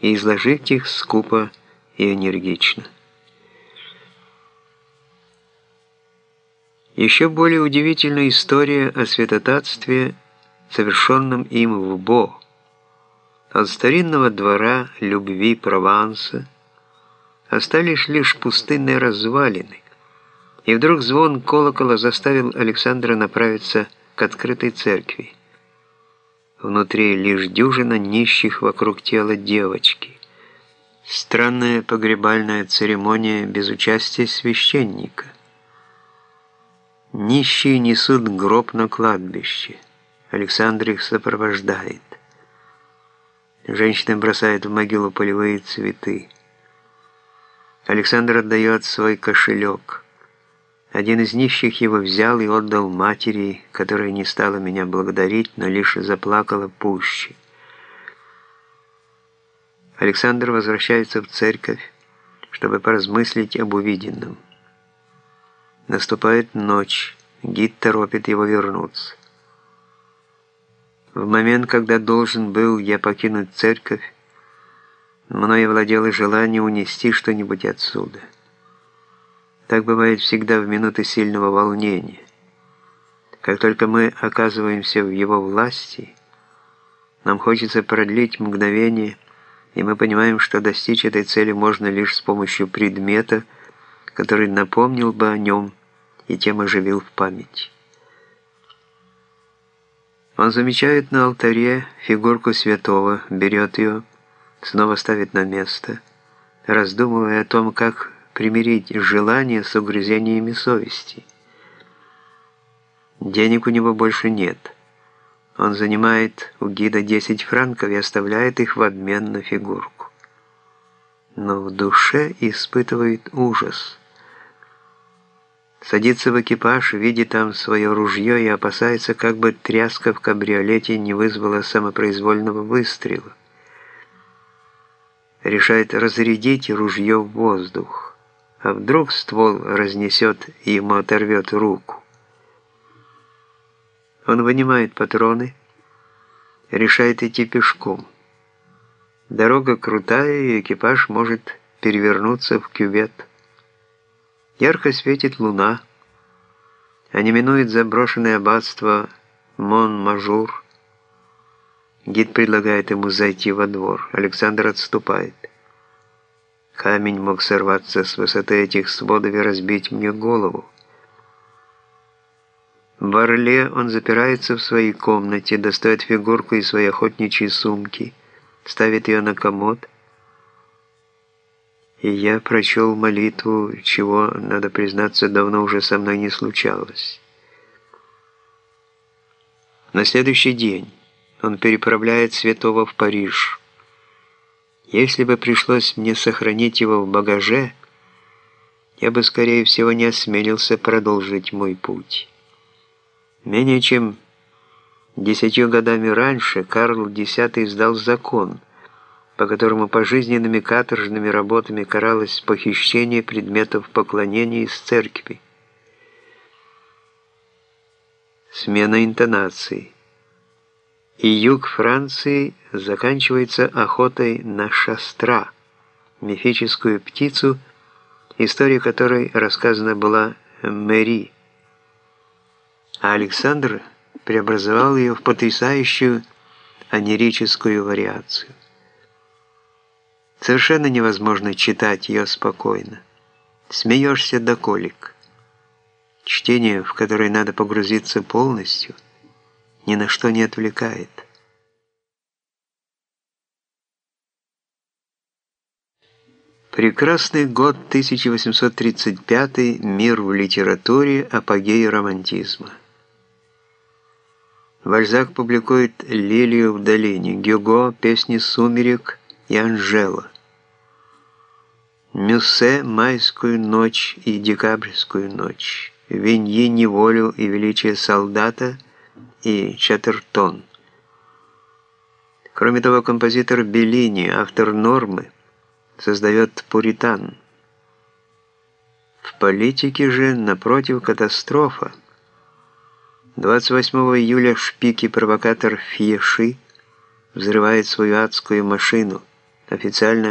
и изложить их скупо и энергично. Еще более удивительна история о святотатстве, совершенном им в Бо. От старинного двора любви Прованса остались лишь пустынные развалины, и вдруг звон колокола заставил Александра направиться к открытой церкви. Внутри лишь дюжина нищих вокруг тела девочки. Странная погребальная церемония без участия священника. Нищие несут гроб на кладбище. Александр их сопровождает. Женщина бросает в могилу полевые цветы. Александр отдает свой кошелек. Один из нищих его взял и отдал матери, которая не стала меня благодарить, но лишь заплакала пуще. Александр возвращается в церковь, чтобы поразмыслить об увиденном. Наступает ночь, гид торопит его вернуться. В момент, когда должен был я покинуть церковь, мною владело желание унести что-нибудь отсюда. Так бывает всегда в минуты сильного волнения. Как только мы оказываемся в его власти, нам хочется продлить мгновение, и мы понимаем, что достичь этой цели можно лишь с помощью предмета, который напомнил бы о нем и тем оживил в память. Он замечает на алтаре фигурку святого, берет ее, снова ставит на место, раздумывая о том, как примирить желание с угрызениями совести. Денег у него больше нет. Он занимает у гида 10 франков и оставляет их в обмен на фигурку. Но в душе испытывает ужас. Садится в экипаж, видит там свое ружье и опасается, как бы тряска в кабриолете не вызвала самопроизвольного выстрела. Решает разрядить ружье в воздух. А вдруг ствол разнесет и ему оторвет руку? Он вынимает патроны, решает идти пешком. Дорога крутая, и экипаж может перевернуться в кювет. Ярко светит луна. Они минуют заброшенное аббатство Мон-Мажур. Гид предлагает ему зайти во двор. Александр отступает. Камень мог сорваться с высоты этих сводов и разбить мне голову. В Орле он запирается в своей комнате, достает фигурку из своей охотничьей сумки, ставит ее на комод, и я прочел молитву, чего, надо признаться, давно уже со мной не случалось. На следующий день он переправляет святого в Париж. Если бы пришлось мне сохранить его в багаже, я бы, скорее всего, не осмелился продолжить мой путь. Менее чем десятью годами раньше Карл X издал закон, по которому пожизненными каторжными работами каралось похищение предметов поклонения из церкви. Смена интонации и юг Франции заканчивается охотой на шастра, мифическую птицу, история которой рассказана была Мэри. А Александр преобразовал ее в потрясающую анерическую вариацию. Совершенно невозможно читать ее спокойно. Смеешься до колик. Чтение, в которое надо погрузиться полностью – ни на что не отвлекает. Прекрасный год 1835, мир в литературе, апогей романтизма. Вальзак публикует «Лилию в долине», Гюго «Песни сумерек» и «Анжела». Мюссе «Майскую ночь» и «Декабрьскую ночь», Виньи «Неволю» и «Величие солдата» и Чаттертон. Кроме того, композитор Беллини, автор нормы, создает пуритан. В политике же, напротив, катастрофа. 28 июля в шпике провокатор Фьеши взрывает свою адскую машину, официально